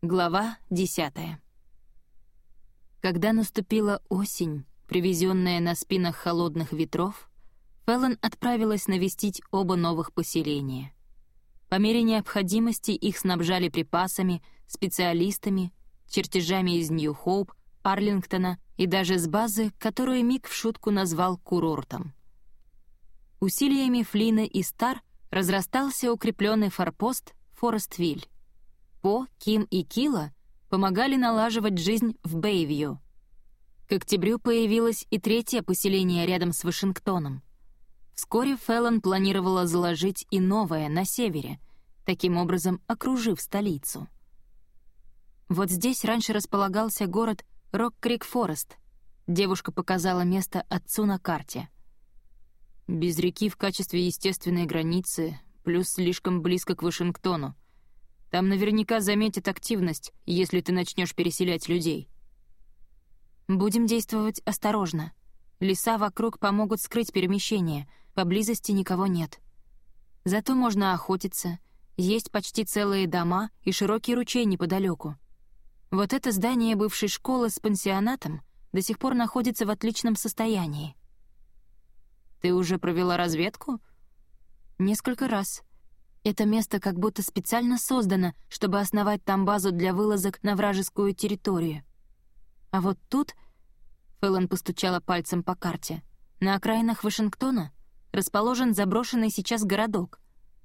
Глава 10 Когда наступила осень, привезенная на спинах холодных ветров, Феллон отправилась навестить оба новых поселения. По мере необходимости их снабжали припасами, специалистами, чертежами из Нью-Хоуп, Арлингтона и даже с базы, которую Мик в шутку назвал курортом. Усилиями Флина и Стар разрастался укрепленный форпост Форествиль. По, Ким и Кила помогали налаживать жизнь в Бэйвью. К октябрю появилось и третье поселение рядом с Вашингтоном. Вскоре Феллон планировала заложить и новое на севере, таким образом окружив столицу. Вот здесь раньше располагался город Рок-Крик-Форест. Девушка показала место отцу на карте. Без реки в качестве естественной границы, плюс слишком близко к Вашингтону — там наверняка заметят активность, если ты начнешь переселять людей. Будем действовать осторожно. Леса вокруг помогут скрыть перемещение, поблизости никого нет. Зато можно охотиться, есть почти целые дома и широкий ручей неподалеку. Вот это здание бывшей школы с пансионатом до сих пор находится в отличном состоянии. Ты уже провела разведку? Несколько раз. Это место как будто специально создано, чтобы основать там базу для вылазок на вражескую территорию. А вот тут... Фэллон постучала пальцем по карте. На окраинах Вашингтона расположен заброшенный сейчас городок.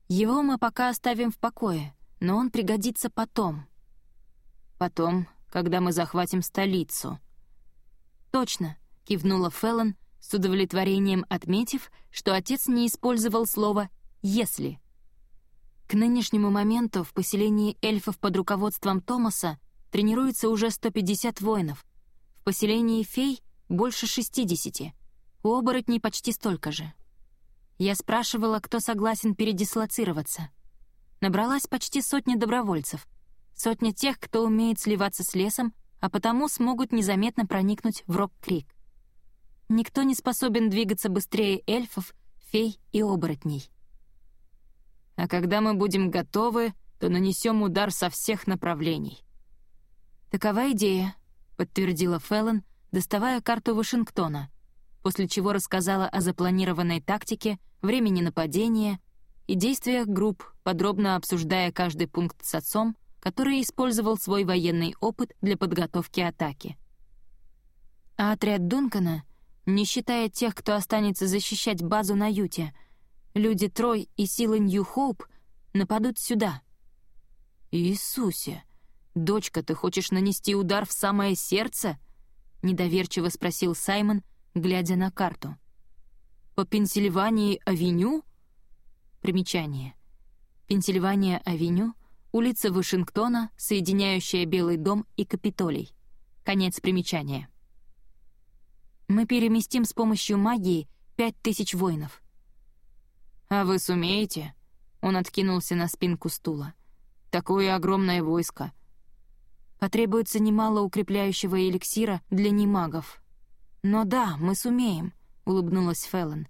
Его мы пока оставим в покое, но он пригодится потом. Потом, когда мы захватим столицу. «Точно», — кивнула Фэллон, с удовлетворением отметив, что отец не использовал слово «если». К нынешнему моменту в поселении эльфов под руководством Томаса тренируется уже 150 воинов. В поселении фей — больше 60. У оборотней почти столько же. Я спрашивала, кто согласен передислоцироваться. Набралась почти сотня добровольцев. Сотня тех, кто умеет сливаться с лесом, а потому смогут незаметно проникнуть в Рок-Крик. Никто не способен двигаться быстрее эльфов, фей и оборотней а когда мы будем готовы, то нанесем удар со всех направлений». «Такова идея», — подтвердила Феллон, доставая карту Вашингтона, после чего рассказала о запланированной тактике, времени нападения и действиях групп, подробно обсуждая каждый пункт с отцом, который использовал свой военный опыт для подготовки атаки. А отряд Дункана, не считая тех, кто останется защищать базу на Юте, Люди Трой и силы Нью-Хоуп нападут сюда. «Иисусе! Дочка, ты хочешь нанести удар в самое сердце?» — недоверчиво спросил Саймон, глядя на карту. «По Пенсильвании-авеню?» Примечание. Пенсильвания-авеню — улица Вашингтона, соединяющая Белый дом и Капитолий. Конец примечания. Мы переместим с помощью магии пять тысяч воинов. «А вы сумеете?» Он откинулся на спинку стула. «Такое огромное войско». «Потребуется немало укрепляющего эликсира для немагов». «Но да, мы сумеем», — улыбнулась Феллон.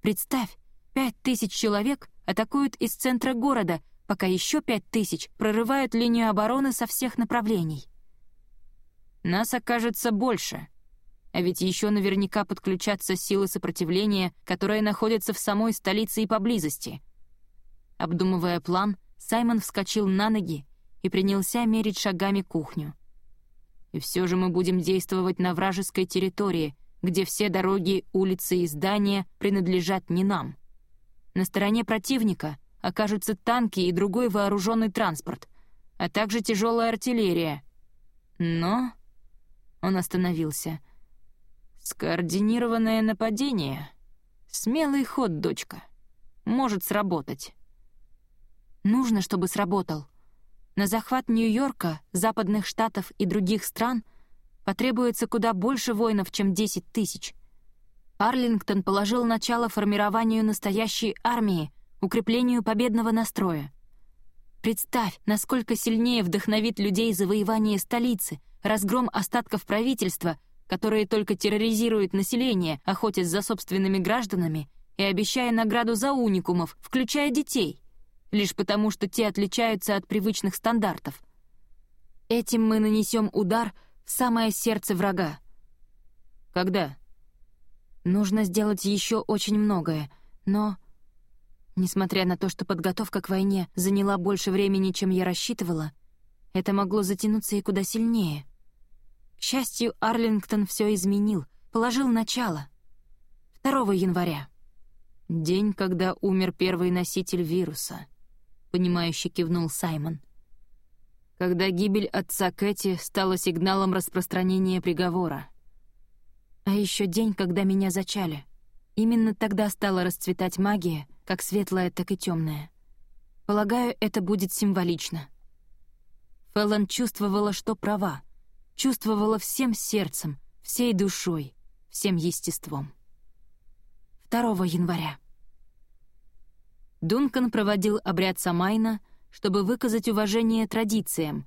«Представь, пять тысяч человек атакуют из центра города, пока еще пять тысяч прорывают линию обороны со всех направлений». «Нас окажется больше», а ведь еще наверняка подключатся силы сопротивления, которые находятся в самой столице и поблизости. Обдумывая план, Саймон вскочил на ноги и принялся мерить шагами кухню. И все же мы будем действовать на вражеской территории, где все дороги, улицы и здания принадлежат не нам. На стороне противника окажутся танки и другой вооруженный транспорт, а также тяжелая артиллерия. Но... Он остановился — «Скоординированное нападение. Смелый ход, дочка. Может сработать». «Нужно, чтобы сработал. На захват Нью-Йорка, западных штатов и других стран потребуется куда больше воинов, чем 10 тысяч. Арлингтон положил начало формированию настоящей армии, укреплению победного настроя. Представь, насколько сильнее вдохновит людей завоевание столицы, разгром остатков правительства — которые только терроризируют население, охотясь за собственными гражданами и обещая награду за уникумов, включая детей, лишь потому что те отличаются от привычных стандартов. Этим мы нанесем удар в самое сердце врага. Когда? Нужно сделать еще очень многое, но... Несмотря на то, что подготовка к войне заняла больше времени, чем я рассчитывала, это могло затянуться и куда сильнее. Счастью, Арлингтон все изменил, положил начало. 2 января. День, когда умер первый носитель вируса, понимающе кивнул Саймон. Когда гибель отца Кэти стала сигналом распространения приговора. А еще день, когда меня зачали. Именно тогда стала расцветать магия, как светлая, так и темная. Полагаю, это будет символично. Фэллон чувствовала, что права. Чувствовала всем сердцем, всей душой, всем естеством. 2 января. Дункан проводил обряд Самайна, чтобы выказать уважение традициям,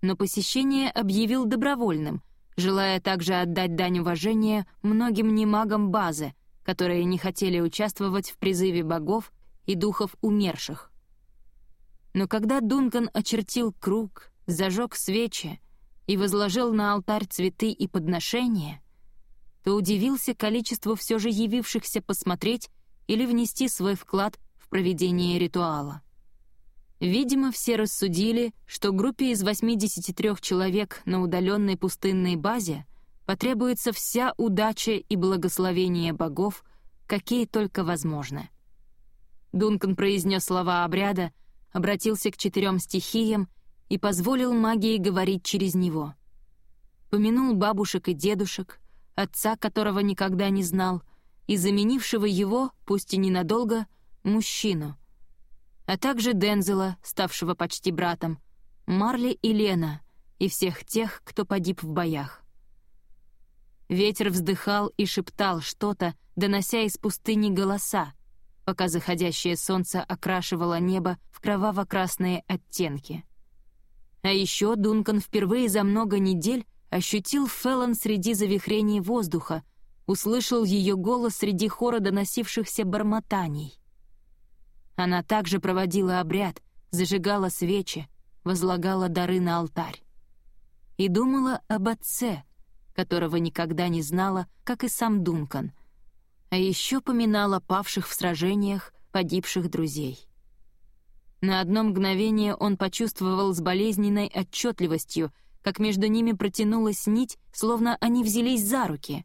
но посещение объявил добровольным, желая также отдать дань уважения многим немагам базы, которые не хотели участвовать в призыве богов и духов умерших. Но когда Дункан очертил круг, зажег свечи и возложил на алтарь цветы и подношения, то удивился количеству все же явившихся посмотреть или внести свой вклад в проведение ритуала. Видимо, все рассудили, что группе из 83 человек на удаленной пустынной базе потребуется вся удача и благословение богов, какие только возможны. Дункан произнес слова обряда, обратился к четырем стихиям и позволил магии говорить через него. Помянул бабушек и дедушек, отца, которого никогда не знал, и заменившего его, пусть и ненадолго, мужчину, а также Дензела, ставшего почти братом, Марли и Лена и всех тех, кто погиб в боях. Ветер вздыхал и шептал что-то, донося из пустыни голоса, пока заходящее солнце окрашивало небо в кроваво-красные оттенки. А еще Дункан впервые за много недель ощутил Феллон среди завихрений воздуха, услышал ее голос среди хора доносившихся бормотаний. Она также проводила обряд, зажигала свечи, возлагала дары на алтарь. И думала об отце, которого никогда не знала, как и сам Дункан, а еще поминала павших в сражениях, погибших друзей. На одно мгновение он почувствовал с болезненной отчетливостью, как между ними протянулась нить, словно они взялись за руки.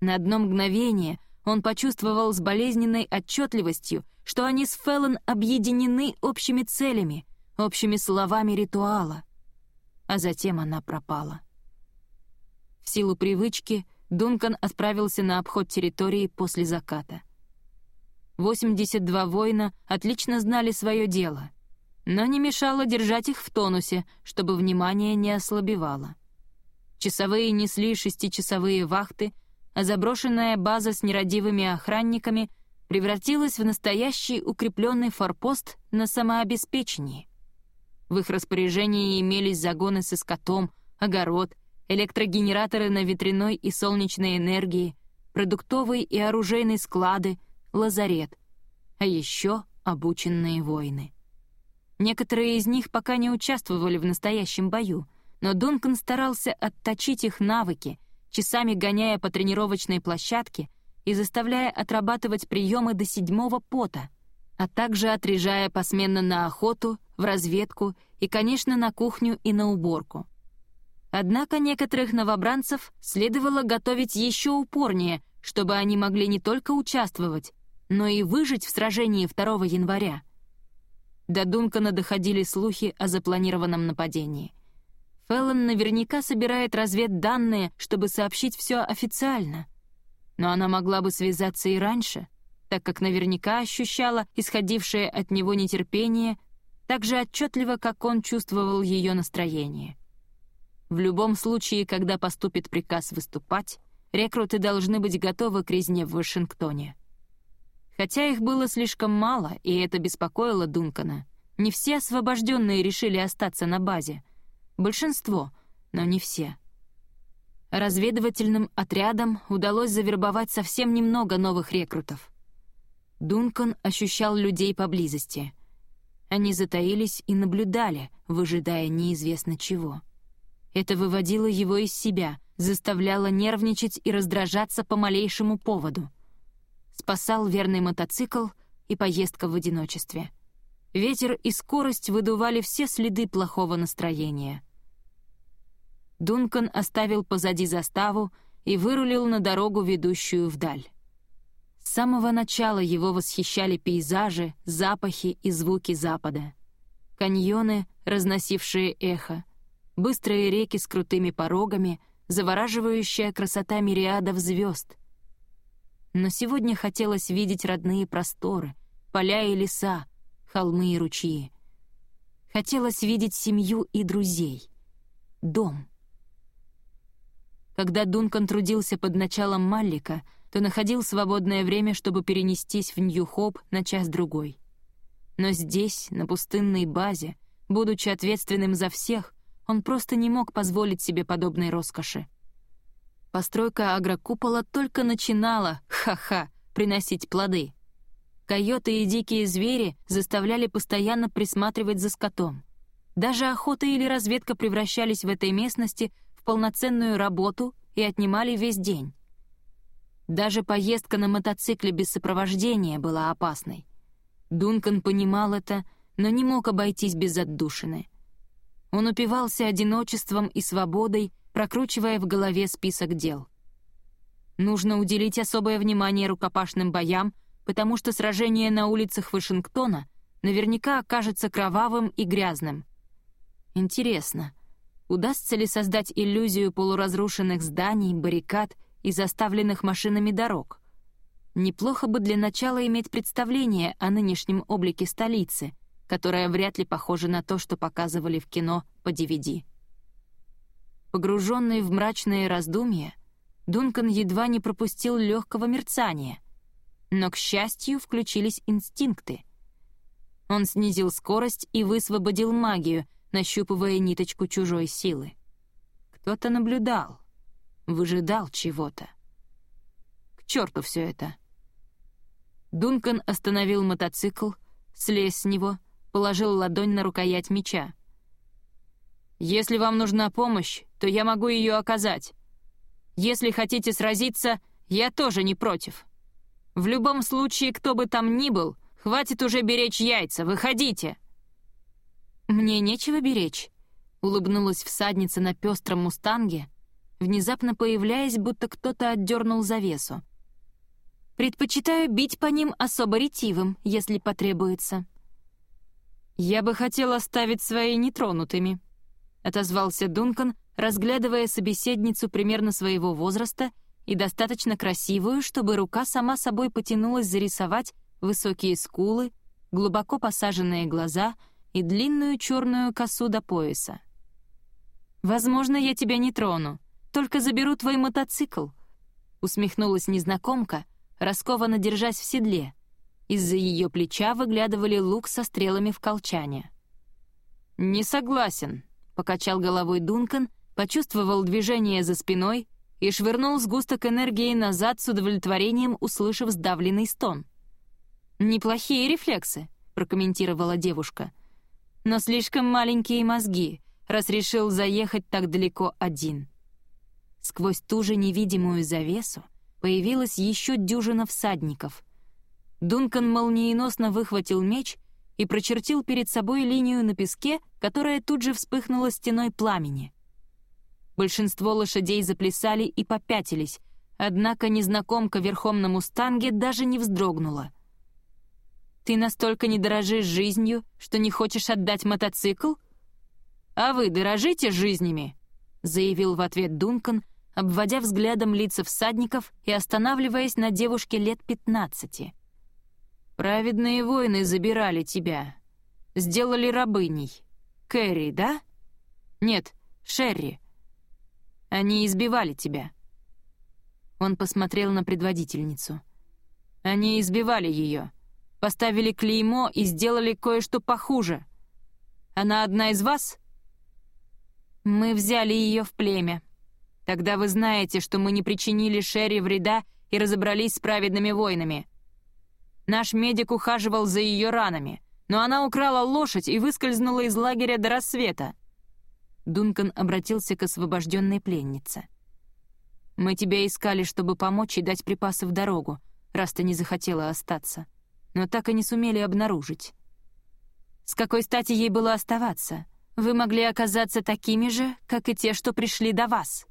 На одно мгновение он почувствовал с болезненной отчетливостью, что они с Феллон объединены общими целями, общими словами ритуала. А затем она пропала. В силу привычки Дункан отправился на обход территории после заката. 82 воина отлично знали свое дело, но не мешало держать их в тонусе, чтобы внимание не ослабевало. Часовые несли шестичасовые вахты, а заброшенная база с нерадивыми охранниками превратилась в настоящий укрепленный форпост на самообеспечении. В их распоряжении имелись загоны со скотом, огород, электрогенераторы на ветряной и солнечной энергии, продуктовые и оружейные склады, лазарет, а еще обученные воины. Некоторые из них пока не участвовали в настоящем бою, но Дункан старался отточить их навыки, часами гоняя по тренировочной площадке и заставляя отрабатывать приемы до седьмого пота, а также отряжая посменно на охоту, в разведку и, конечно, на кухню и на уборку. Однако некоторых новобранцев следовало готовить еще упорнее, чтобы они могли не только участвовать, но и выжить в сражении 2 января. До Дункана доходили слухи о запланированном нападении. Феллон наверняка собирает разведданные, чтобы сообщить все официально. Но она могла бы связаться и раньше, так как наверняка ощущала исходившее от него нетерпение так же отчетливо, как он чувствовал ее настроение. В любом случае, когда поступит приказ выступать, рекруты должны быть готовы к резне в Вашингтоне. Хотя их было слишком мало, и это беспокоило Дункана. Не все освобожденные решили остаться на базе. Большинство, но не все. Разведывательным отрядам удалось завербовать совсем немного новых рекрутов. Дункан ощущал людей поблизости. Они затаились и наблюдали, выжидая неизвестно чего. Это выводило его из себя, заставляло нервничать и раздражаться по малейшему поводу. Спасал верный мотоцикл и поездка в одиночестве. Ветер и скорость выдували все следы плохого настроения. Дункан оставил позади заставу и вырулил на дорогу, ведущую вдаль. С самого начала его восхищали пейзажи, запахи и звуки Запада. Каньоны, разносившие эхо, быстрые реки с крутыми порогами, завораживающая красота мириадов звезд. Но сегодня хотелось видеть родные просторы, поля и леса, холмы и ручьи. Хотелось видеть семью и друзей. Дом. Когда Дункан трудился под началом Маллика, то находил свободное время, чтобы перенестись в Нью-Хоп на час-другой. Но здесь, на пустынной базе, будучи ответственным за всех, он просто не мог позволить себе подобной роскоши. Постройка агрокупола только начинала, ха-ха, приносить плоды. Койоты и дикие звери заставляли постоянно присматривать за скотом. Даже охота или разведка превращались в этой местности в полноценную работу и отнимали весь день. Даже поездка на мотоцикле без сопровождения была опасной. Дункан понимал это, но не мог обойтись без отдушины. Он упивался одиночеством и свободой, прокручивая в голове список дел. Нужно уделить особое внимание рукопашным боям — потому что сражение на улицах Вашингтона наверняка окажется кровавым и грязным. Интересно, удастся ли создать иллюзию полуразрушенных зданий, баррикад и заставленных машинами дорог? Неплохо бы для начала иметь представление о нынешнем облике столицы, которая вряд ли похожа на то, что показывали в кино по DVD. Погруженный в мрачные раздумья, Дункан едва не пропустил легкого мерцания — но, к счастью, включились инстинкты. Он снизил скорость и высвободил магию, нащупывая ниточку чужой силы. Кто-то наблюдал, выжидал чего-то. К черту все это! Дункан остановил мотоцикл, слез с него, положил ладонь на рукоять меча. «Если вам нужна помощь, то я могу ее оказать. Если хотите сразиться, я тоже не против». В любом случае, кто бы там ни был, хватит уже беречь яйца, выходите!» «Мне нечего беречь», — улыбнулась всадница на пестром мустанге, внезапно появляясь, будто кто-то отдернул завесу. «Предпочитаю бить по ним особо ретивым, если потребуется». «Я бы хотел оставить свои нетронутыми», — отозвался Дункан, разглядывая собеседницу примерно своего возраста — и достаточно красивую, чтобы рука сама собой потянулась зарисовать высокие скулы, глубоко посаженные глаза и длинную черную косу до пояса. «Возможно, я тебя не трону, только заберу твой мотоцикл», усмехнулась незнакомка, раскованно держась в седле. Из-за ее плеча выглядывали лук со стрелами в колчане. «Не согласен», — покачал головой Дункан, почувствовал движение за спиной и швырнул сгусток энергии назад с удовлетворением, услышав сдавленный стон. «Неплохие рефлексы», — прокомментировала девушка. «Но слишком маленькие мозги, раз решил заехать так далеко один». Сквозь ту же невидимую завесу появилась еще дюжина всадников. Дункан молниеносно выхватил меч и прочертил перед собой линию на песке, которая тут же вспыхнула стеной пламени. Большинство лошадей заплясали и попятились, однако незнакомка верхом на мустанге даже не вздрогнула. «Ты настолько не дорожишь жизнью, что не хочешь отдать мотоцикл?» «А вы дорожите жизнями?» — заявил в ответ Дункан, обводя взглядом лица всадников и останавливаясь на девушке лет пятнадцати. «Праведные воины забирали тебя. Сделали рабыней. Кэрри, да? Нет, Шерри. Они избивали тебя». Он посмотрел на предводительницу. «Они избивали ее, поставили клеймо и сделали кое-что похуже. Она одна из вас?» «Мы взяли ее в племя. Тогда вы знаете, что мы не причинили Шерри вреда и разобрались с праведными воинами. Наш медик ухаживал за ее ранами, но она украла лошадь и выскользнула из лагеря до рассвета. Дункан обратился к освобожденной пленнице. «Мы тебя искали, чтобы помочь и дать припасы в дорогу, раз ты не захотела остаться, но так и не сумели обнаружить. С какой стати ей было оставаться? Вы могли оказаться такими же, как и те, что пришли до вас».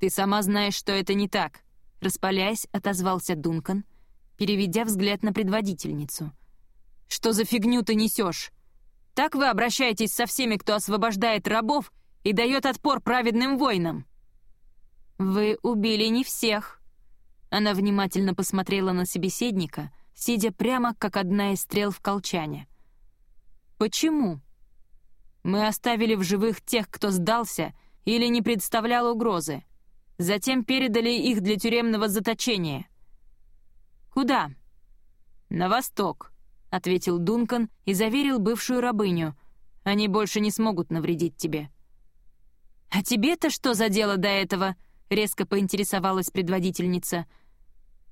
«Ты сама знаешь, что это не так», — распаляясь, отозвался Дункан, переведя взгляд на предводительницу. «Что за фигню ты несешь? Так вы обращаетесь со всеми, кто освобождает рабов и дает отпор праведным воинам?» «Вы убили не всех». Она внимательно посмотрела на собеседника, сидя прямо, как одна из стрел в колчане. «Почему?» «Мы оставили в живых тех, кто сдался или не представлял угрозы. Затем передали их для тюремного заточения». «Куда?» «На восток», — ответил Дункан и заверил бывшую рабыню. «Они больше не смогут навредить тебе». «А тебе-то что за дело до этого?» — резко поинтересовалась предводительница.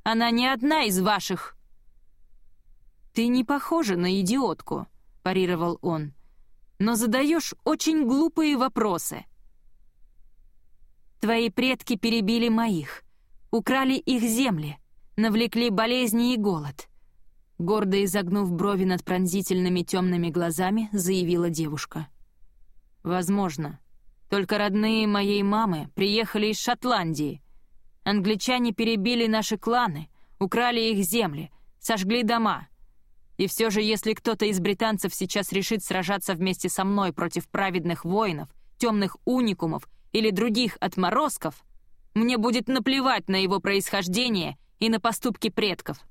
«Она не одна из ваших». «Ты не похожа на идиотку», — парировал он. «Но задаешь очень глупые вопросы». «Твои предки перебили моих, украли их земли, навлекли болезни и голод». Гордо изогнув брови над пронзительными темными глазами, заявила девушка. «Возможно», только родные моей мамы приехали из Шотландии. Англичане перебили наши кланы, украли их земли, сожгли дома. И все же, если кто-то из британцев сейчас решит сражаться вместе со мной против праведных воинов, темных уникумов или других отморозков, мне будет наплевать на его происхождение и на поступки предков.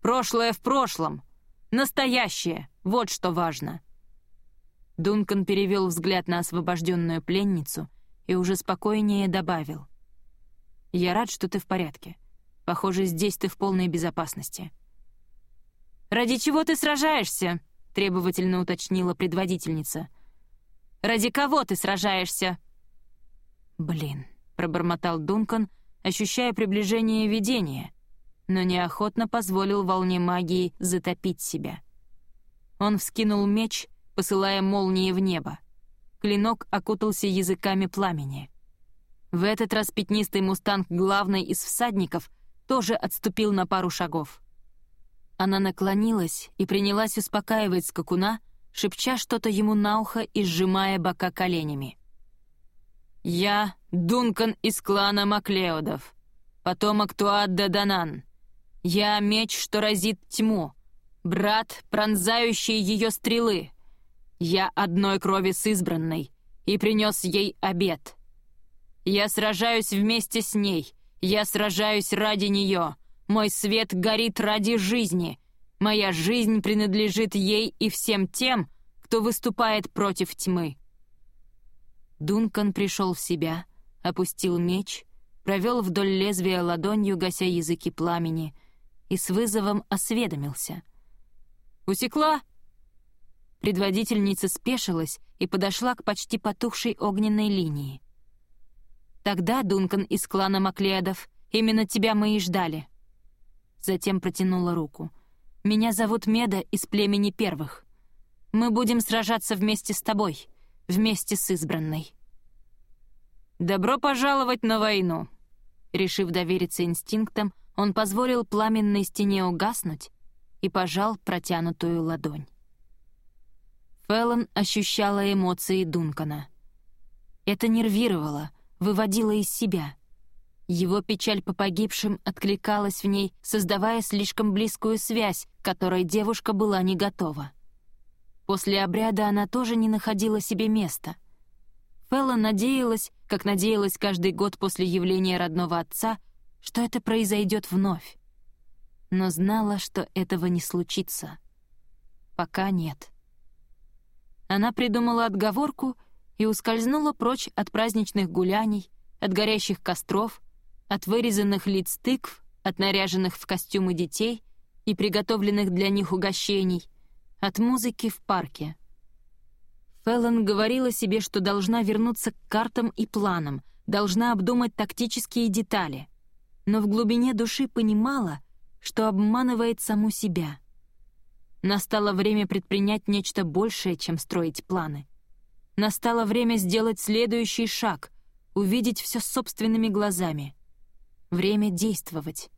Прошлое в прошлом. Настоящее — вот что важно. Дункан перевел взгляд на освобожденную пленницу и уже спокойнее добавил. «Я рад, что ты в порядке. Похоже, здесь ты в полной безопасности». «Ради чего ты сражаешься?» — требовательно уточнила предводительница. «Ради кого ты сражаешься?» «Блин», — пробормотал Дункан, ощущая приближение видения, но неохотно позволил волне магии затопить себя. Он вскинул меч посылая молнии в небо. Клинок окутался языками пламени. В этот раз пятнистый мустанг главный из всадников тоже отступил на пару шагов. Она наклонилась и принялась успокаивать скакуна, шепча что-то ему на ухо и сжимая бока коленями. «Я — Дункан из клана Маклеодов, потомок Туадда Данан. Я — меч, что разит тьму, брат, пронзающий ее стрелы, я одной крови с избранной и принес ей обед. Я сражаюсь вместе с ней, я сражаюсь ради нее. Мой свет горит ради жизни. Моя жизнь принадлежит ей и всем тем, кто выступает против тьмы. Дункан пришел в себя, опустил меч, провел вдоль лезвия ладонью, гася языки пламени, и с вызовом осведомился. «Усекла?» Предводительница спешилась и подошла к почти потухшей огненной линии. «Тогда, Дункан из клана Маклеадов, именно тебя мы и ждали». Затем протянула руку. «Меня зовут Меда из племени первых. Мы будем сражаться вместе с тобой, вместе с избранной». «Добро пожаловать на войну!» Решив довериться инстинктам, он позволил пламенной стене угаснуть и пожал протянутую ладонь. Феллон ощущала эмоции Дункана. Это нервировало, выводило из себя. Его печаль по погибшим откликалась в ней, создавая слишком близкую связь, к которой девушка была не готова. После обряда она тоже не находила себе места. Фелла надеялась, как надеялась каждый год после явления родного отца, что это произойдет вновь. Но знала, что этого не случится. Пока нет. Она придумала отговорку и ускользнула прочь от праздничных гуляний, от горящих костров, от вырезанных лиц тыкв, от наряженных в костюмы детей и приготовленных для них угощений, от музыки в парке. Феллон говорила себе, что должна вернуться к картам и планам, должна обдумать тактические детали, но в глубине души понимала, что обманывает саму себя — Настало время предпринять нечто большее, чем строить планы. Настало время сделать следующий шаг, увидеть все собственными глазами. Время действовать.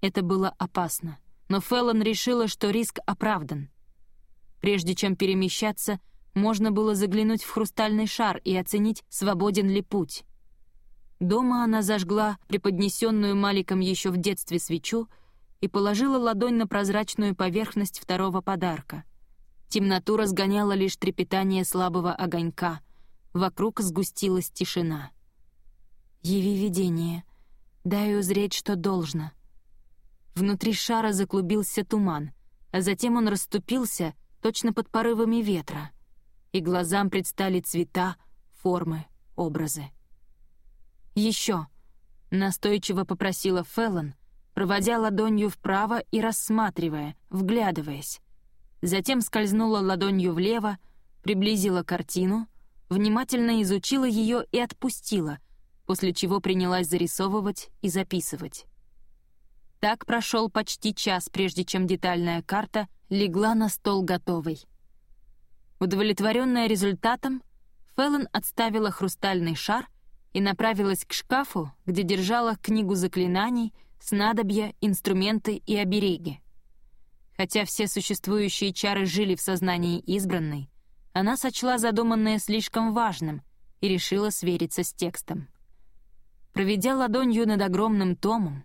Это было опасно, но Феллон решила, что риск оправдан. Прежде чем перемещаться, можно было заглянуть в хрустальный шар и оценить, свободен ли путь. Дома она зажгла преподнесенную Маликом еще в детстве свечу и положила ладонь на прозрачную поверхность второго подарка. Темноту разгоняла лишь трепетание слабого огонька. Вокруг сгустилась тишина. «Яви видение. Дай узреть, что должно». Внутри шара заклубился туман, а затем он расступился точно под порывами ветра, и глазам предстали цвета, формы, образы. «Еще!» — настойчиво попросила Феллон, проводя ладонью вправо и рассматривая, вглядываясь. Затем скользнула ладонью влево, приблизила картину, внимательно изучила ее и отпустила, после чего принялась зарисовывать и записывать. Так прошел почти час, прежде чем детальная карта легла на стол готовой. Удовлетворенная результатом, Феллон отставила хрустальный шар и направилась к шкафу, где держала книгу заклинаний, снадобья, инструменты и обереги. Хотя все существующие чары жили в сознании избранной, она сочла задуманное слишком важным и решила свериться с текстом. Проведя ладонью над огромным томом,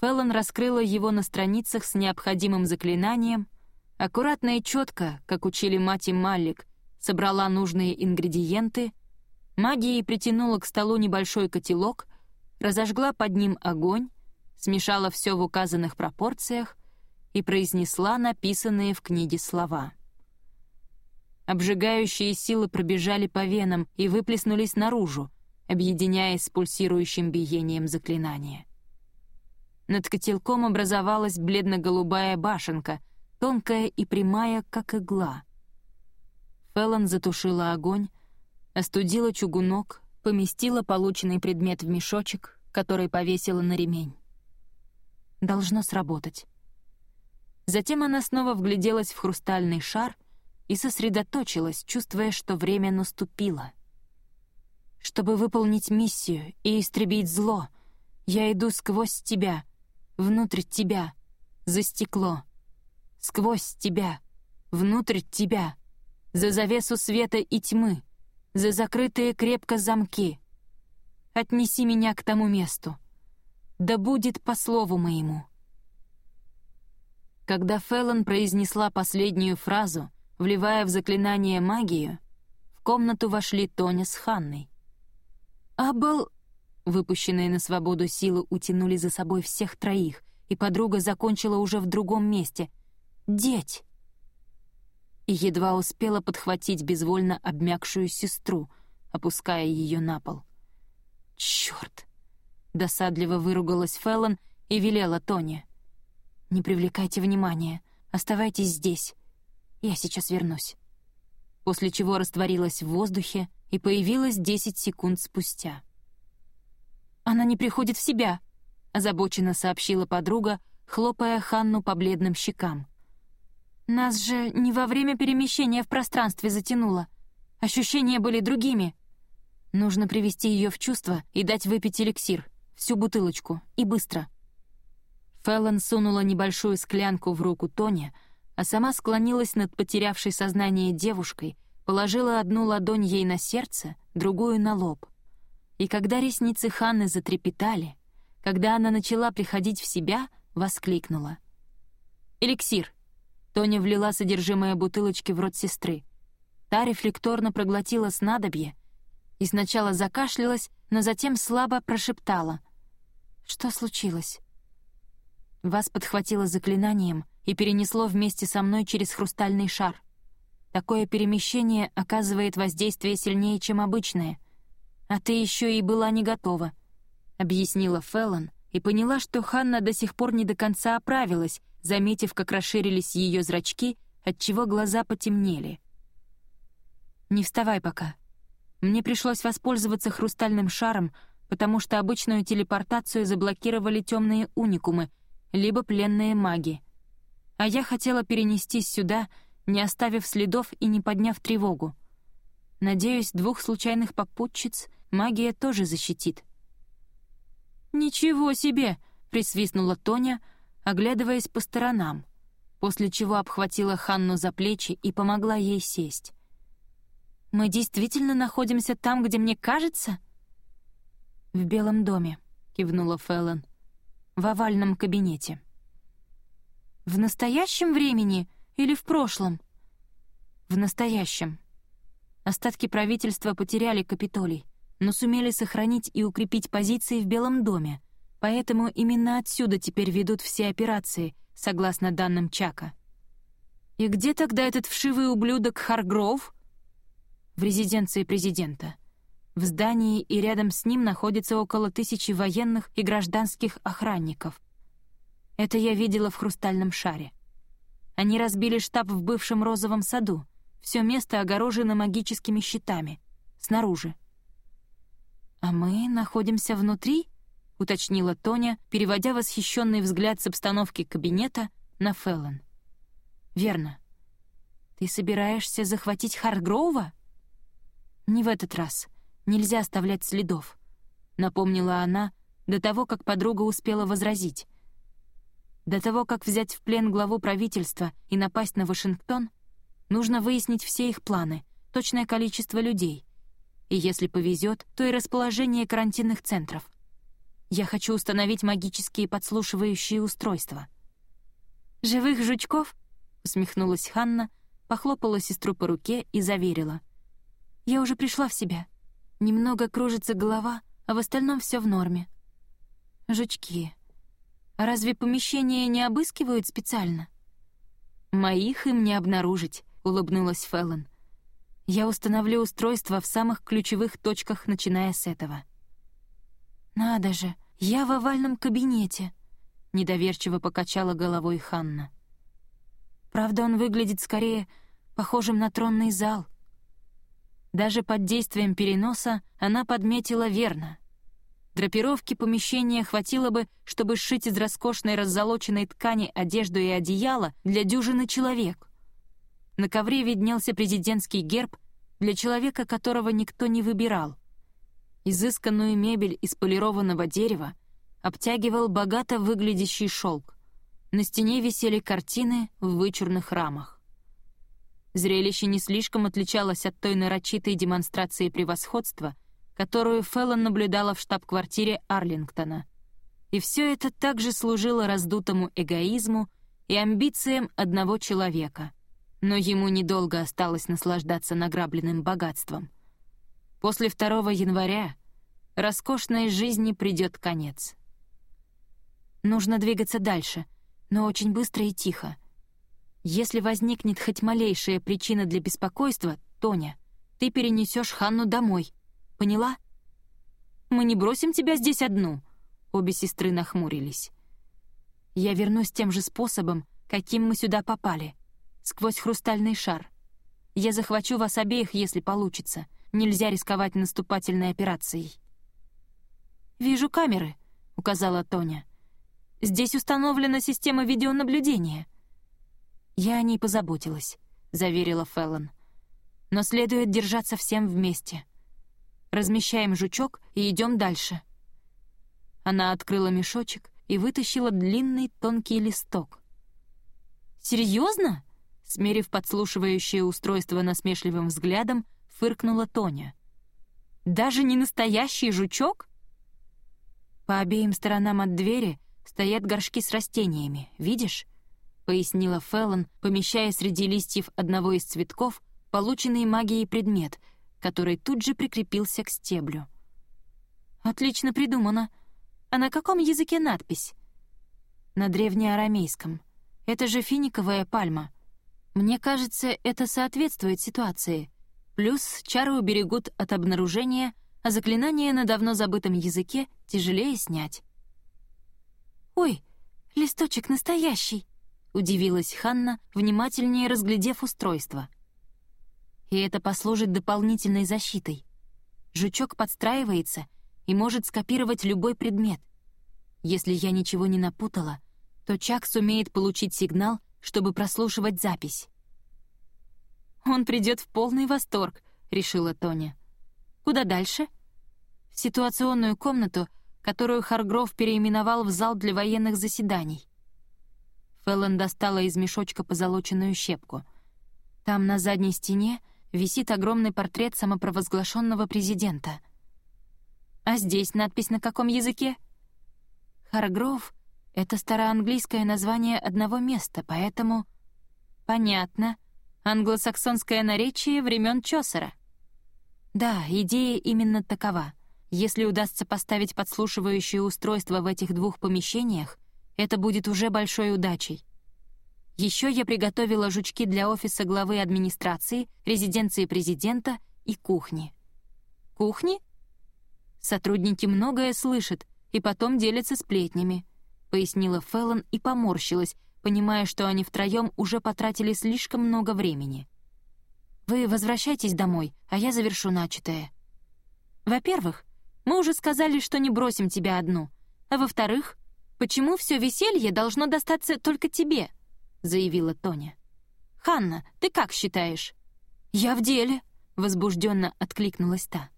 Феллон раскрыла его на страницах с необходимым заклинанием, аккуратно и четко, как учили мать и Маллик, собрала нужные ингредиенты — Магией притянула к столу небольшой котелок, разожгла под ним огонь, смешала все в указанных пропорциях и произнесла написанные в книге слова. Обжигающие силы пробежали по венам и выплеснулись наружу, объединяясь с пульсирующим биением заклинания. Над котелком образовалась бледно-голубая башенка, тонкая и прямая, как игла. Феллон затушила огонь, Остудила чугунок, поместила полученный предмет в мешочек, который повесила на ремень. Должно сработать. Затем она снова вгляделась в хрустальный шар и сосредоточилась, чувствуя, что время наступило. «Чтобы выполнить миссию и истребить зло, я иду сквозь тебя, внутрь тебя, за стекло, сквозь тебя, внутрь тебя, за завесу света и тьмы, за закрытые крепко замки. Отнеси меня к тому месту. Да будет по слову моему». Когда Феллон произнесла последнюю фразу, вливая в заклинание магию, в комнату вошли Тоня с Ханной. «Абал...» Выпущенные на свободу силы утянули за собой всех троих, и подруга закончила уже в другом месте. «Деть!» едва успела подхватить безвольно обмякшую сестру, опуская ее на пол. «Чёрт!» — досадливо выругалась Феллон и велела Тони. «Не привлекайте внимания, оставайтесь здесь. Я сейчас вернусь». После чего растворилась в воздухе и появилась десять секунд спустя. «Она не приходит в себя», — озабоченно сообщила подруга, хлопая Ханну по бледным щекам. Нас же не во время перемещения в пространстве затянуло. Ощущения были другими. Нужно привести ее в чувство и дать выпить эликсир, всю бутылочку, и быстро. Феллон сунула небольшую склянку в руку Тони, а сама склонилась над потерявшей сознание девушкой, положила одну ладонь ей на сердце, другую — на лоб. И когда ресницы Ханны затрепетали, когда она начала приходить в себя, воскликнула. «Эликсир! Тоня влила содержимое бутылочки в рот сестры. Та рефлекторно проглотила снадобье и сначала закашлялась, но затем слабо прошептала. «Что случилось?» Вас подхватило заклинанием и перенесло вместе со мной через хрустальный шар. Такое перемещение оказывает воздействие сильнее, чем обычное. А ты еще и была не готова, — объяснила Феллон и поняла, что Ханна до сих пор не до конца оправилась, заметив, как расширились ее зрачки, отчего глаза потемнели. «Не вставай пока. Мне пришлось воспользоваться хрустальным шаром, потому что обычную телепортацию заблокировали темные уникумы, либо пленные маги. А я хотела перенестись сюда, не оставив следов и не подняв тревогу. Надеюсь, двух случайных попутчиц магия тоже защитит. «Ничего себе!» — присвистнула Тоня, оглядываясь по сторонам, после чего обхватила Ханну за плечи и помогла ей сесть. «Мы действительно находимся там, где мне кажется?» «В Белом доме», — кивнула Феллон. «В овальном кабинете». «В настоящем времени или в прошлом?» «В настоящем», Остатки правительства потеряли Капитолий, но сумели сохранить и укрепить позиции в Белом доме, поэтому именно отсюда теперь ведут все операции, согласно данным Чака. И где тогда этот вшивый ублюдок Харгров? В резиденции президента. В здании и рядом с ним находится около тысячи военных и гражданских охранников. Это я видела в «Хрустальном шаре». Они разбили штаб в бывшем розовом саду, все место огорожено магическими щитами. Снаружи. «А мы находимся внутри?» — уточнила Тоня, переводя восхищенный взгляд с обстановки кабинета на Феллон. «Верно. Ты собираешься захватить Харгроува?» «Не в этот раз. Нельзя оставлять следов», — напомнила она до того, как подруга успела возразить. До того, как взять в плен главу правительства и напасть на Вашингтон — Нужно выяснить все их планы, точное количество людей. И если повезет, то и расположение карантинных центров. Я хочу установить магические подслушивающие устройства. «Живых жучков?» — усмехнулась Ханна, похлопала сестру по руке и заверила. «Я уже пришла в себя. Немного кружится голова, а в остальном все в норме». «Жучки. А разве помещение не обыскивают специально?» «Моих им не обнаружить», — улыбнулась Феллон. «Я установлю устройство в самых ключевых точках, начиная с этого». «Надо же, я в овальном кабинете», — недоверчиво покачала головой Ханна. «Правда, он выглядит скорее похожим на тронный зал». Даже под действием переноса она подметила верно. Драпировки помещения хватило бы, чтобы сшить из роскошной раззолоченной ткани одежду и одеяло для дюжины человек — на ковре виднелся президентский герб для человека, которого никто не выбирал. Изысканную мебель из полированного дерева обтягивал богато выглядящий шелк. На стене висели картины в вычурных рамах. Зрелище не слишком отличалось от той нарочитой демонстрации превосходства, которую Феллон наблюдала в штаб-квартире Арлингтона. И все это также служило раздутому эгоизму и амбициям одного человека — но ему недолго осталось наслаждаться награбленным богатством. После 2 января роскошной жизни придет конец. Нужно двигаться дальше, но очень быстро и тихо. Если возникнет хоть малейшая причина для беспокойства, Тоня, ты перенесешь Ханну домой. Поняла? Мы не бросим тебя здесь одну. Обе сестры нахмурились. Я вернусь тем же способом, каким мы сюда попали — сквозь хрустальный шар. Я захвачу вас обеих, если получится. Нельзя рисковать наступательной операцией». «Вижу камеры», — указала Тоня. «Здесь установлена система видеонаблюдения». «Я о ней позаботилась», — заверила Феллон. «Но следует держаться всем вместе. Размещаем жучок и идем дальше». Она открыла мешочек и вытащила длинный тонкий листок. «Серьезно?» Смерив подслушивающее устройство насмешливым взглядом, фыркнула Тоня. «Даже не настоящий жучок?» «По обеим сторонам от двери стоят горшки с растениями, видишь?» — пояснила Феллон, помещая среди листьев одного из цветков полученный магией предмет, который тут же прикрепился к стеблю. «Отлично придумано. А на каком языке надпись?» «На древнеарамейском. Это же финиковая пальма. Мне кажется, это соответствует ситуации. Плюс чары уберегут от обнаружения, а заклинание на давно забытом языке тяжелее снять. «Ой, листочек настоящий!» — удивилась Ханна, внимательнее разглядев устройство. «И это послужит дополнительной защитой. Жучок подстраивается и может скопировать любой предмет. Если я ничего не напутала, то Чак сумеет получить сигнал, чтобы прослушивать запись. «Он придет в полный восторг», — решила Тоня. «Куда дальше?» «В ситуационную комнату, которую Харгров переименовал в зал для военных заседаний». Феллон достала из мешочка позолоченную щепку. Там на задней стене висит огромный портрет самопровозглашенного президента. А здесь надпись на каком языке? Харгров — это староанглийское название одного места, поэтому... Понятно. Англосаксонское наречие времен Чосера. Да, идея именно такова. Если удастся поставить подслушивающее устройство в этих двух помещениях, это будет уже большой удачей. Еще я приготовила жучки для офиса главы администрации, резиденции президента и кухни. Кухни? Сотрудники многое слышат и потом делятся сплетнями, пояснила Феллон и поморщилась, понимая, что они втроем уже потратили слишком много времени. «Вы возвращайтесь домой, а я завершу начатое. Во-первых, мы уже сказали, что не бросим тебя одну, а во-вторых, почему все веселье должно достаться только тебе?» заявила Тоня. «Ханна, ты как считаешь?» «Я в деле», — возбужденно откликнулась та.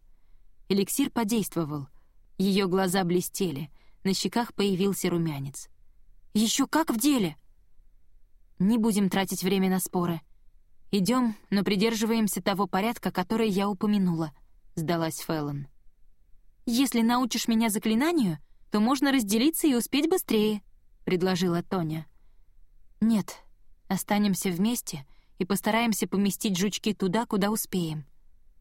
Эликсир подействовал. Ее глаза блестели, на щеках появился румянец. «Еще как в деле!» «Не будем тратить время на споры. Идем, но придерживаемся того порядка, который я упомянула», — сдалась Фэллон. «Если научишь меня заклинанию, то можно разделиться и успеть быстрее», — предложила Тоня. «Нет, останемся вместе и постараемся поместить жучки туда, куда успеем.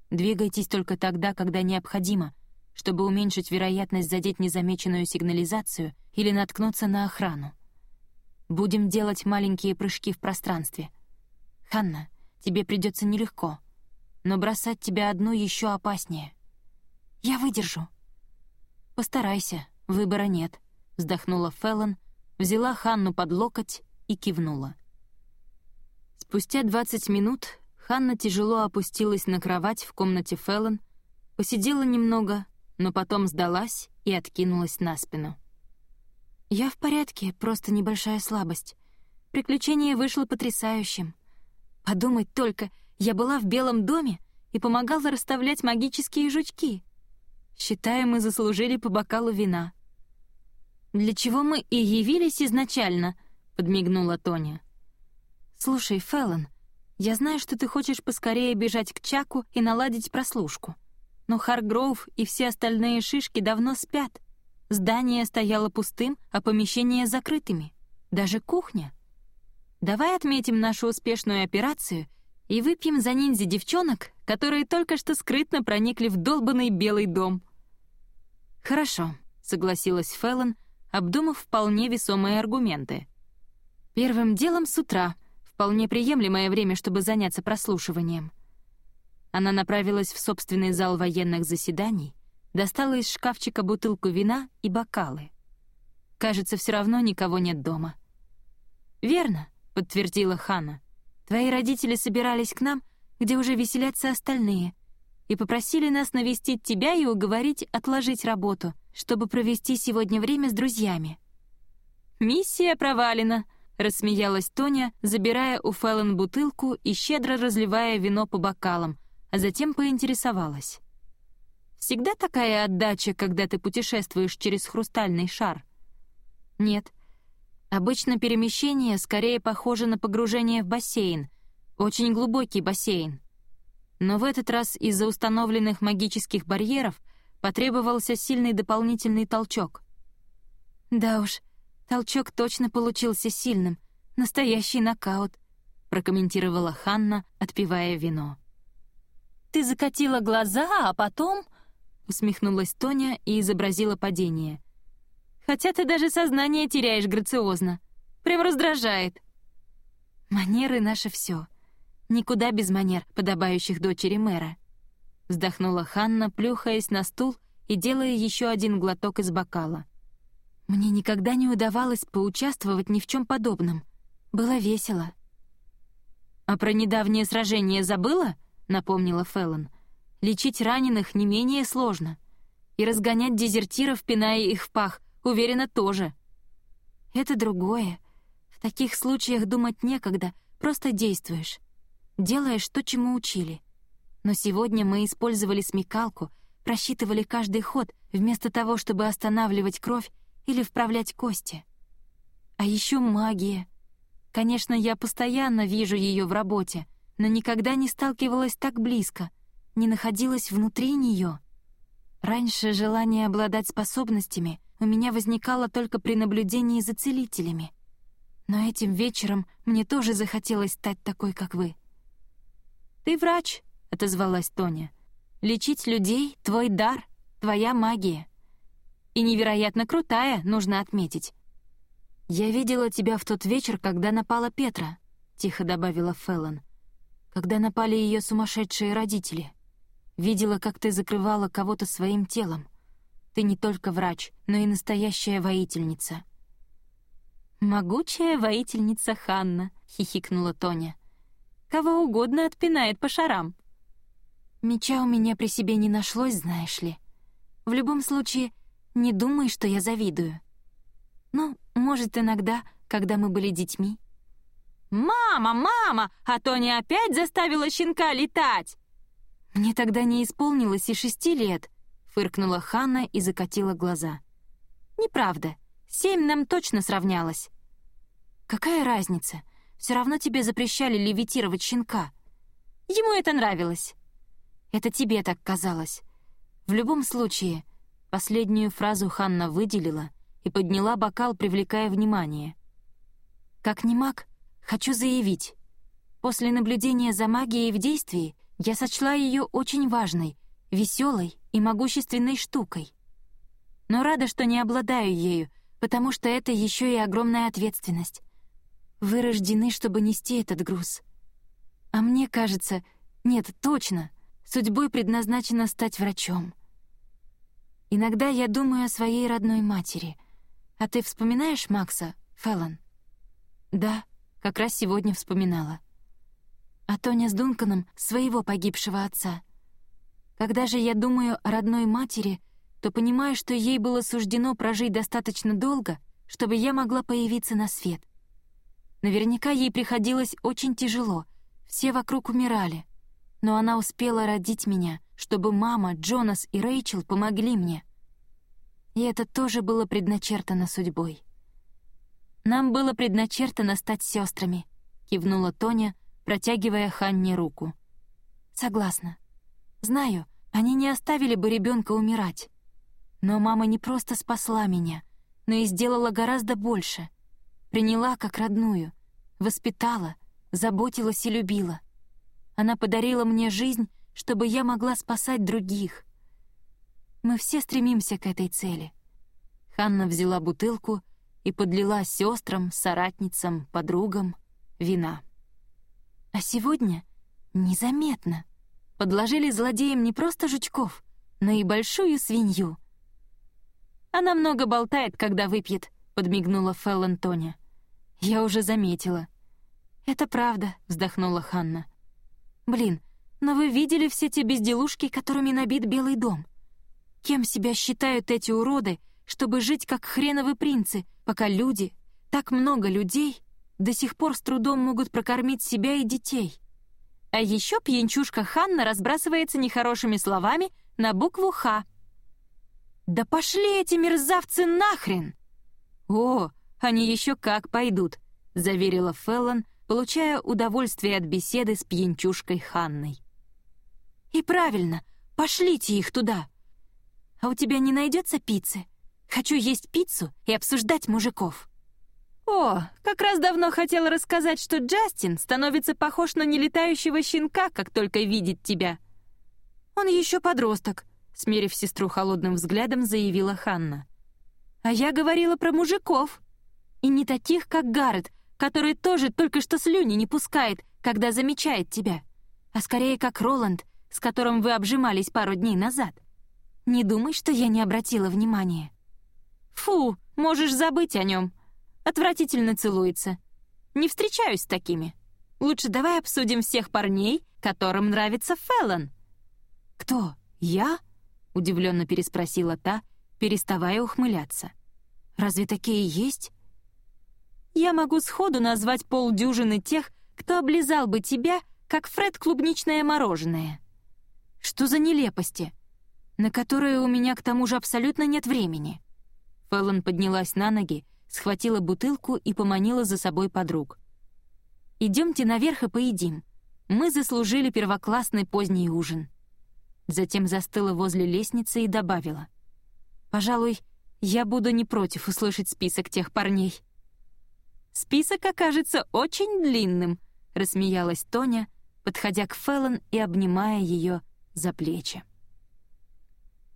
Двигайтесь только тогда, когда необходимо, чтобы уменьшить вероятность задеть незамеченную сигнализацию или наткнуться на охрану. Будем делать маленькие прыжки в пространстве. Ханна, тебе придется нелегко, но бросать тебя одну еще опаснее. Я выдержу. Постарайся, выбора нет, вздохнула Феллон, взяла Ханну под локоть и кивнула. Спустя 20 минут Ханна тяжело опустилась на кровать в комнате Феллон, посидела немного, но потом сдалась и откинулась на спину. «Я в порядке, просто небольшая слабость. Приключение вышло потрясающим. Подумать только, я была в Белом доме и помогала расставлять магические жучки. Считаю, мы заслужили по бокалу вина. Для чего мы и явились изначально —— подмигнула Тоня. «Слушай, Феллон, я знаю, что ты хочешь поскорее бежать к Чаку и наладить прослушку. Но Харгроув и все остальные шишки давно спят. Здание стояло пустым, а помещения закрытыми. Даже кухня. Давай отметим нашу успешную операцию и выпьем за ниндзя девчонок, которые только что скрытно проникли в долбанный Белый дом». «Хорошо», — согласилась Феллон, обдумав вполне весомые аргументы — Первым делом с утра, вполне приемлемое время, чтобы заняться прослушиванием. Она направилась в собственный зал военных заседаний, достала из шкафчика бутылку вина и бокалы. Кажется, все равно никого нет дома. «Верно», — подтвердила Хана. «Твои родители собирались к нам, где уже веселятся остальные, и попросили нас навестить тебя и уговорить отложить работу, чтобы провести сегодня время с друзьями». «Миссия провалена», — рассмеялась Тоня, забирая у Фэллон бутылку и щедро разливая вино по бокалам, а затем поинтересовалась. «Всегда такая отдача, когда ты путешествуешь через хрустальный шар?» «Нет. Обычно перемещение скорее похоже на погружение в бассейн, очень глубокий бассейн. Но в этот раз из-за установленных магических барьеров потребовался сильный дополнительный толчок. Да уж, Толчок точно получился сильным. Настоящий нокаут», — прокомментировала Ханна, отпивая вино. «Ты закатила глаза, а потом...» — усмехнулась Тоня и изобразила падение. «Хотя ты даже сознание теряешь грациозно. Прям раздражает». «Манеры — наше все. Никуда без манер, подобающих дочери мэра», — вздохнула Ханна, плюхаясь на стул и делая еще один глоток из бокала. Мне никогда не удавалось поучаствовать ни в чем подобном. Было весело. «А про недавнее сражение забыла?» — напомнила Феллон. «Лечить раненых не менее сложно. И разгонять дезертиров, пиная их в пах, уверена, тоже». «Это другое. В таких случаях думать некогда, просто действуешь. Делаешь то, чему учили. Но сегодня мы использовали смекалку, просчитывали каждый ход, вместо того, чтобы останавливать кровь или вправлять кости. А еще магия. Конечно, я постоянно вижу ее в работе, но никогда не сталкивалась так близко, не находилась внутри нее. Раньше желание обладать способностями у меня возникало только при наблюдении за целителями. Но этим вечером мне тоже захотелось стать такой, как вы. «Ты врач», — отозвалась Тоня. «Лечить людей — твой дар, твоя магия. И невероятно крутая, нужно отметить. «Я видела тебя в тот вечер, когда напала Петра», — тихо добавила Феллон. «Когда напали ее сумасшедшие родители. Видела, как ты закрывала кого-то своим телом. Ты не только врач, но и настоящая воительница». «Могучая воительница Ханна», — хихикнула Тоня. «Кого угодно отпинает по шарам». «Меча у меня при себе не нашлось, знаешь ли. В любом случае, не думай, что я завидую. Ну, может, иногда, когда мы были детьми. «Мама, мама, а то не опять заставила щенка летать!» «Мне тогда не исполнилось и шести лет», — фыркнула Ханна и закатила глаза. «Неправда. Семь нам точно сравнялось». «Какая разница? Все равно тебе запрещали левитировать щенка». «Ему это нравилось». «Это тебе так казалось. В любом случае...» Последнюю фразу Ханна выделила, и подняла бокал, привлекая внимание. Как не маг, хочу заявить. После наблюдения за магией в действии я сочла ее очень важной, веселой и могущественной штукой. Но рада, что не обладаю ею, потому что это еще и огромная ответственность. Вы рождены, чтобы нести этот груз. А мне кажется, нет, точно, судьбой предназначено стать врачом. Иногда я думаю о своей родной матери — «А ты вспоминаешь Макса, Феллон?» «Да, как раз сегодня вспоминала». «А Тоня с Дунканом — своего погибшего отца. Когда же я думаю о родной матери, то понимаю, что ей было суждено прожить достаточно долго, чтобы я могла появиться на свет. Наверняка ей приходилось очень тяжело, все вокруг умирали. Но она успела родить меня, чтобы мама, Джонас и Рэйчел помогли мне. И это тоже было предначертано судьбой. «Нам было предначертано стать сестрами», — кивнула Тоня, протягивая Ханне руку. «Согласна. Знаю, они не оставили бы ребенка умирать. Но мама не просто спасла меня, но и сделала гораздо больше. Приняла как родную, воспитала, заботилась и любила. Она подарила мне жизнь, чтобы я могла спасать других. Мы все стремимся к этой цели. Ханна взяла бутылку и подлила сестрам, соратницам, подругам вина. А сегодня незаметно подложили злодеям не просто жучков, но и большую свинью. «Она много болтает, когда выпьет», — подмигнула Феллон Тоня. «Я уже заметила». «Это правда», — вздохнула Ханна. «Блин, но вы видели все те безделушки, которыми набит Белый дом? Кем себя считают эти уроды, чтобы жить как хреновы принцы, пока люди, так много людей, до сих пор с трудом могут прокормить себя и детей? А еще пьянчушка Ханна разбрасывается нехорошими словами на букву «Х». «Да пошли эти мерзавцы нахрен!» «О, они еще как пойдут», — заверила Феллон, получая удовольствие от беседы с пьянчушкой Ханной. «И правильно, пошлите их туда!» «А у тебя не найдется пиццы? Хочу есть пиццу и обсуждать мужиков». «О, как раз давно хотела рассказать, что Джастин становится похож на нелетающего щенка, как только видит тебя». «Он еще подросток», — смерив сестру холодным взглядом, заявила Ханна. «А я говорила про мужиков. И не таких, как Гаррет, который тоже только что слюни не пускает, когда замечает тебя, а скорее как Роланд, с которым вы обжимались пару дней назад. Не думай, что я не обратила внимания. Фу, можешь забыть о нем. Отвратительно целуется. Не встречаюсь с такими. Лучше давай обсудим всех парней, которым нравится Феллон. Кто? Я? Удивленно переспросила та, переставая ухмыляться. Разве такие есть? Я могу сходу назвать полдюжины тех, кто облизал бы тебя, как Фред клубничное мороженое. Что за нелепости? На которые у меня к тому же абсолютно нет времени. Фэллон поднялась на ноги, схватила бутылку и поманила за собой подруг. Идемте наверх и поедим. Мы заслужили первоклассный поздний ужин». Затем застыла возле лестницы и добавила. «Пожалуй, я буду не против услышать список тех парней». «Список окажется очень длинным», — рассмеялась Тоня, подходя к Феллон и обнимая ее за плечи.